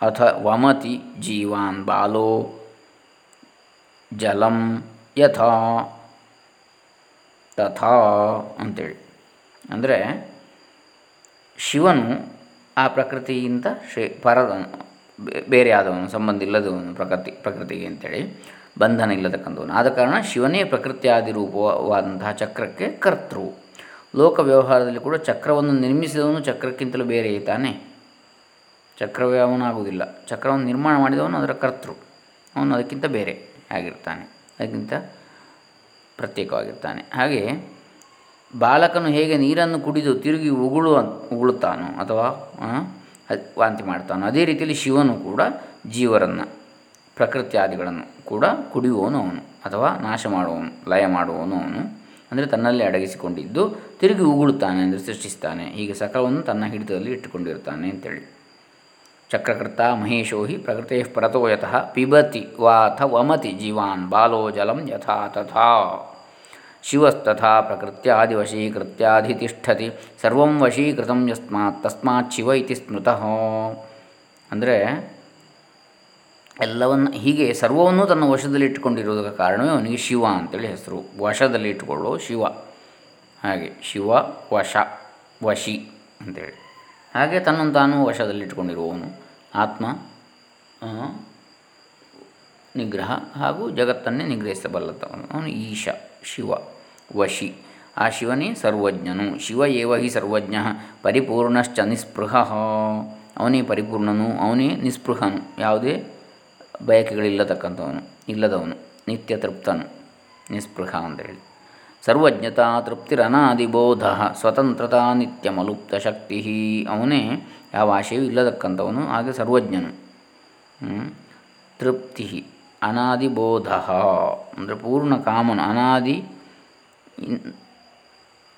ಅಥ ವಮತಿ ಜೀವಾನ್ ಬಾಲೋ. ಜಲಂ ಯಥಾ. ತಥಾ ಅಂತೇಳಿ ಅಂದರೆ ಶಿವನು ಆ ಪ್ರಕೃತಿಯಿಂದ ಶ್ರೇ ಪರದ ಬೇರೆ ಆದವನು ಸಂಬಂಧ ಇಲ್ಲದವನು ಪ್ರಕೃತಿ, ಪ್ರಕೃತಿಗೆ ಅಂತೇಳಿ ಬಂಧನ ಇಲ್ಲತಕ್ಕಂಥವನು. ಆದ ಕಾರಣ ಶಿವನೇ ಪ್ರಕೃತಿಯಾದಿ ರೂಪವಾದಂತಹ ಚಕ್ರಕ್ಕೆ ಕರ್ತೃ ಲೋಕ ವ್ಯವಹಾರದಲ್ಲಿ ಕೂಡ ಚಕ್ರವನ್ನು ನಿರ್ಮಿಸಿದವನು ಚಕ್ರಕ್ಕಿಂತಲೂ ಬೇರೆ ತಾನೆ? ಚಕ್ರವೇ ಅವನಾಗುವುದಿಲ್ಲ. ಚಕ್ರವನ್ನು ನಿರ್ಮಾಣ ಮಾಡಿದವನು ಅದರ ಕರ್ತೃ. ಅವನು ಅದಕ್ಕಿಂತ ಬೇರೆ ಆಗಿರ್ತಾನೆ. ಅದಕ್ಕಿಂತ ಪ್ರತ್ಯೇಕವಾಗಿರ್ತಾನೆ. ಹಾಗೆ ಬಾಲಕನು ಹೇಗೆ ನೀರನ್ನು ಕುಡಿದು ತಿರುಗಿ ಉಗುಳುವ ಉಗುಳುತ್ತಾನೋ ಅಥವಾ ವಾಂತಿ ಮಾಡ್ತಾನೋ ಅದೇ ರೀತಿಯಲ್ಲಿ ಶಿವನು ಕೂಡ ಜೀವರನ್ನು ಪ್ರಕೃತಿಯಾದಿಗಳನ್ನು ಕೂಡ ಕುಡಿಯುವವನು ಅವನು ಅಥವಾ ನಾಶ ಮಾಡುವವನು, ಲಯ ಮಾಡುವವನು ಅವನು. ಅಂದರೆ ತನ್ನಲ್ಲಿ ಅಡಗಿಸಿಕೊಂಡಿದ್ದು ತಿರುಗಿ ಉಗುಳುತ್ತಾನೆ ಅಂದರೆ ಸೃಷ್ಟಿಸ್ತಾನೆ. ಹೀಗೆ ಸಕಲವನ್ನು ತನ್ನ ಹಿಡಿತದಲ್ಲಿ ಇಟ್ಟುಕೊಂಡಿರ್ತಾನೆ ಅಂತೇಳಿ. ಚಕ್ರಕರ್ತ ಮಹೇಶೋ ಹಿ ಪ್ರಕೃತಿ ಪರತೋ ಯತಃ ಪಿಬತಿ ವಾಥ ವಮತಿ ಜೀವಾನ್ ಬಾಲೋ ಜಲಂ ಯಥಾ ತಥಾ. ಶಿವಸ್ತಥಾ ಪ್ರಕೃತ್ಯಾದಿವಶೀಕೃತ್ಯಾಧಿತಿಷ್ಠತಿ ಸರ್ವಂ ವಶೀಕೃತಂ ಯಸ್ಮಾತ್ ತಸ್ಮಾತ್ ಶಿವ ಇತಿ ಸ್ಮೃತಃ. ಅಂದರೆ ಎಲ್ಲವನ್ನು ಹೀಗೆ ಸರ್ವವನ್ನು ತನ್ನ ವಶದಲ್ಲಿ ಇಟ್ಟುಕೊಂಡಿರುವುದಕ್ಕೆ ಕಾರಣವೇ ಅವನಿಗೆ ಶಿವ ಅಂತೇಳಿ ಹೆಸರು. ವಶದಲ್ಲಿ ಇಟ್ಟುಕೊಳ್ಳೋ ಶಿವ. ಹಾಗೆ ಶಿವ, ವಶ, ವಶಿ ಅಂತೇಳಿ. ಹಾಗೆ ತನ್ನನ್ನು ತಾನು ವಶದಲ್ಲಿ ಇಟ್ಕೊಂಡಿರುವವನು ಆತ್ಮ ನಿಗ್ರಹ ಹಾಗೂ ಜಗತ್ತನ್ನೇ ನಿಗ್ರಹಿಸಬಲ್ಲತವನು ಅವನು ಈಶ, ಶಿವ, ವಶಿ. ಆ ಶಿವನೇ ಸರ್ವಜ್ಞನು. ಶಿವ ಏವ ಹಿ ಸರ್ವಜ್ಞ, ಪರಿಪೂರ್ಣಶ್ಚ ನಿಸ್ಪೃಹ. ಅವನೇ ಪರಿಪೂರ್ಣನು, ಅವನೇ ನಿಸ್ಪೃಹನು. ಯಾವುದೇ ಬಯಕೆಗಳಿಲ್ಲತಕ್ಕಂಥವನು, ಇಲ್ಲದವನು, ನಿತ್ಯ ತೃಪ್ತನು, ನಿಸ್ಪೃಹ ಅಂತೇಳಿ ಸರ್ವಜ್ಞತಾ ತೃಪ್ತಿರನಾದಿಬೋಧ, ಸ್ವತಂತ್ರತಾ ನಿತ್ಯಮಲುಪ್ತ ಶಕ್ತಿ ಅವನೇ ಯಾವ ಆಶೆಯೂ ಇಲ್ಲದಕ್ಕಂಥವನು, ಹಾಗೆ ಸರ್ವಜ್ಞನು. ತೃಪ್ತಿ, ಅನಾದಿಬೋಧ. ಅಂದರೆ ಪೂರ್ಣ ಕಾಮನು, ಅನಾದಿ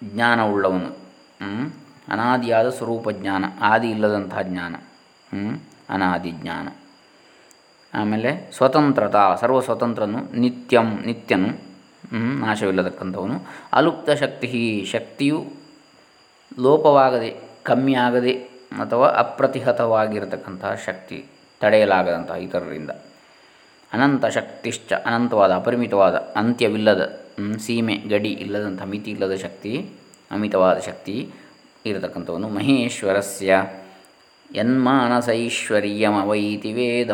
ಜ್ಞಾನವುಳ್ಳವನು. ಅನಾದಿಯಾದ ಸ್ವರೂಪ ಜ್ಞಾನ, ಆದಿ ಇಲ್ಲದಂತಹ ಜ್ಞಾನ. ಅನಾದಿ ಜ್ಞಾನ. ಆಮೇಲೆ ಸ್ವತಂತ್ರತಾ ಸರ್ವ ಸ್ವತಂತ್ರನು ನಿತ್ಯಂ, ನಿತ್ಯನು. ನಾಶವಿಲ್ಲತಕ್ಕಂಥವನು ಅಲುಪ್ತ ಶಕ್ತಿ ಶಕ್ತಿಯು ಲೋಪವಾಗದೆ, ಕಮ್ಮಿಯಾಗದೆ ಅಥವಾ ಅಪ್ರತಿಹತವಾಗಿರತಕ್ಕಂತಹ ಶಕ್ತಿ ತಡೆಯಲಾಗದಂತಹ ಇತರರಿಂದ. ಅನಂತ ಶಕ್ತಿಶ್ಚ, ಅನಂತವಾದ, ಅಪರಿಮಿತವಾದ, ಅಂತ್ಯವಿಲ್ಲದ ಸೀಮೆ, ಗಡಿ ಇಲ್ಲದಂಥ, ಮಿತಿ ಇಲ್ಲದ ಶಕ್ತಿ, ಅಮಿತವಾದ ಶಕ್ತಿ ಇರತಕ್ಕಂಥವನು ಮಹೇಶ್ವರಸ್ಯ. ಯನ್ಮಾನಸೈಶ್ವರ್ಯಮವೈತಿ ವೇದ.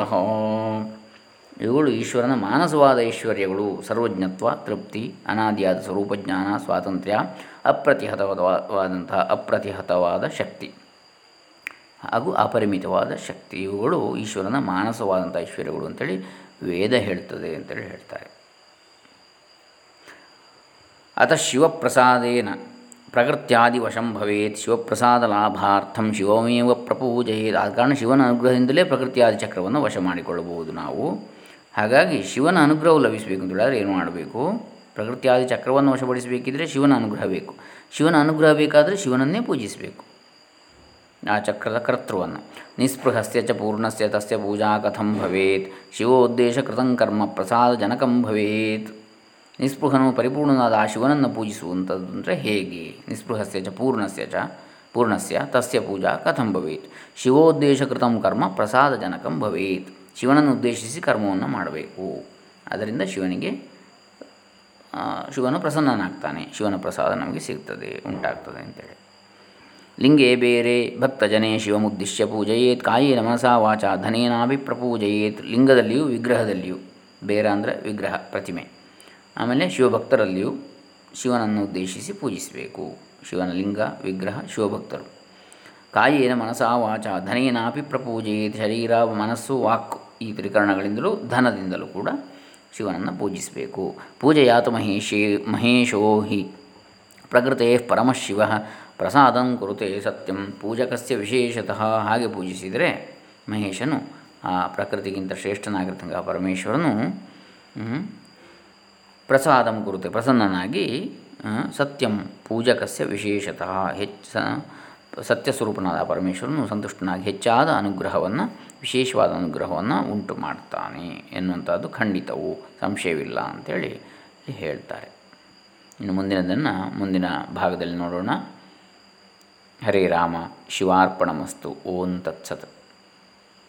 ಇವುಗಳು ಈಶ್ವರನ ಮಾನಸವಾದ ಐಶ್ವರ್ಯಗಳು. ಸರ್ವಜ್ಞತ್ವ, ತೃಪ್ತಿ, ಅನಾದಿಯಾದ ಸ್ವರೂಪಜ್ಞಾನ ಸ್ವಾತಂತ್ರ್ಯ ಅಪ್ರತಿಹತವಾದಂತಹ ಅಪ್ರತಿಹತವಾದ ಶಕ್ತಿ ಹಾಗೂ ಅಪರಿಮಿತವಾದ ಶಕ್ತಿ. ಇವುಗಳು ಈಶ್ವರನ ಮಾನಸವಾದಂಥ ಐಶ್ವರ್ಯಗಳು ಅಂತೇಳಿ ವೇದ ಹೇಳ್ತದೆ ಅಂತೇಳಿ ಹೇಳ್ತಾರೆ. ಅತ ಶಿವಪ್ರಸಾದೇನ ಪ್ರಕೃತ್ಯಾದಿ ವಶಂ ಭವೇತ್. ಶಿವಪ್ರಸಾದ ಲಾಭಾರ್ಥಂ ಶಿವಮೇವ ಪ್ರಪೂಜೆಯೇತ್. ಆದ ಕಾರಣ ಶಿವನ ಅನುಗ್ರಹದಿಂದಲೇ ಪ್ರಕೃತಿಯಾದಿ ಚಕ್ರವನ್ನು ವಶ ಮಾಡಿಕೊಳ್ಳಬಹುದು ನಾವು. ಹಾಗಾಗಿ ಶಿವನ ಅನುಗ್ರಹವು ಲಭಿಸಬೇಕು ಅಂತ ಹೇಳಿದ್ರೆ ಏನು ಮಾಡಬೇಕು? ಪ್ರಕೃತಿಯಾದಿ ಚಕ್ರವನ್ನು ವಶಪಡಿಸಬೇಕಿದ್ರೆ ಶಿವನ ಅನುಗ್ರಹ ಬೇಕು. ಶಿವನ ಅನುಗ್ರಹ ಬೇಕಾದರೆ ಶಿವನನ್ನೇ ಪೂಜಿಸಬೇಕು. ಆ ಚಕ್ರದ ಕರ್ತೃವನ್ನು. ನಿಸ್ಪೃಹಸ್ಯ ಚ ಪೂರ್ಣಸ್ಯ ತಸ್ಯ ಪೂಜಾ ಕಥಂ ಭವೇತ್. ಶಿವೋದ್ದೇಶ ಕೃತಂ ಕರ್ಮ ಪ್ರಸಾದ ಜನಕಂ ಭವೇತ್. ನಿಸ್ಪೃಹನು ಪರಿಪೂರ್ಣನಾದ ಆ ಶಿವನನ್ನು ಪೂಜಿಸುವಂಥದ್ದು ಅಂದರೆ ಹೇಗೆ? ನಿಸ್ಪೃಹಸ್ಯ ಚ ಪೂರ್ಣಸ್ಯ ಚ ಪೂರ್ಣಸ್ಯ ತಸ್ಯ ಪೂಜಾ ಕಥಂ ಭವೇತ್. ಶಿವೋದ್ದೇಶ ಕೃತಂ ಕರ್ಮ ಪ್ರಸಾದ ಜನಕಂ ಭವೇತ್. ಶಿವನನ್ನು ಉದ್ದೇಶಿಸಿ ಕರ್ಮವನ್ನು ಮಾಡಬೇಕು. ಅದರಿಂದ ಶಿವನಿಗೆ ಶಿವನು ಪ್ರಸನ್ನನಾಗ್ತಾನೆ. ಶಿವನ ಪ್ರಸಾದ ನಮಗೆ ಸಿಗ್ತದೆ, ಉಂಟಾಗ್ತದೆ ಅಂತೇಳಿ. ಲಿಂಗೇ ಬೇರೆ, ಭಕ್ತಜನೇ ಶಿವಮುದ್ದಿಶ್ಯ ಪೂಜೆಯೇತ್ ಕಾಯಿ ಮನಸಾ ವಾಚ ಧನೇನಾಭಿ ಪ್ರಪೂಜೆಯೇತ್ ಲಿಂಗದಲ್ಲಿಯೂ ವಿಗ್ರಹದಲ್ಲಿಯೂ. ಬೇರೆ ಅಂದರೆ ವಿಗ್ರಹ, ಪ್ರತಿಮೆ. ಆಮೇಲೆ ಶಿವಭಕ್ತರಲ್ಲಿಯೂ ಶಿವನನ್ನು ಉದ್ದೇಶಿಸಿ ಪೂಜಿಸಬೇಕು. ಶಿವನ ಲಿಂಗ, ವಿಗ್ರಹ, ಶಿವಭಕ್ತರು. ಕಾಯೇನ ಮನಸಾ ವಾಚ, ಧನೇನಾಪಿ ಪ್ರಪೂಜೆಯೇತ್ ಶರೀರ ಮನಸ್ಸು ವಾಕ್ ಈ ತ್ರಿಕರಣಗಳಿಂದಲೂ ಧನದಿಂದಲೂ ಕೂಡ ಶಿವನನ್ನು ಪೂಜಿಸಬೇಕು. ಪೂಜೆಯಾತು ಮಹೇಶೇ, ಮಹೇಶೋ ಹಿ. ಪ್ರಕೃತೆ ಪರಮಶಿವ, ಪ್ರಸಾದಂ ಕುರುತೆ ಸತ್ಯಂ, ಪೂಜಕಸ್ಯ ವಿಶೇಷತಃ. ಹಾಗೆ ಪೂಜಿಸಿದರೆ ಮಹೇಶನು ಆ ಪ್ರಕೃತಿಗಿಂತ ಶ್ರೇಷ್ಠನಾಗಿರ್ತಂಗ ಪರಮೇಶ್ವರನು ಪ್ರಸಾದಂ ಕುರುತೆ ಪ್ರಸನ್ನನಾಗಿ ಸತ್ಯಂ ಪೂಜಕಸ್ಯ ವಿಶೇಷತಃ. ಹೆಚ್ಚ ಸತ್ಯಸ್ವರೂಪನಾದ ಪರಮೇಶ್ವರನು ಸಂತುಷ್ಟನಾಗಿ ಹೆಚ್ಚಾದ ಅನುಗ್ರಹವನ್ನು, ವಿಶೇಷವಾದ ಅನುಗ್ರಹವನ್ನು ಉಂಟು ಮಾಡ್ತಾನೆ ಎನ್ನುವಂಥದ್ದು ಖಂಡಿತವು ಸಂಶಯವಿಲ್ಲ ಅಂಥೇಳಿ ಹೇಳ್ತಾರೆ. ಇನ್ನು ಮುಂದಿನದನ್ನು, ಮುಂದಿನ ಭಾಗದಲ್ಲಿ ನೋಡೋಣ. ಹರೇ ರಾಮ, ಶಿವಾರ್ಪಣಮಸ್ತು, ಓಂ ತತ್ಸತ್.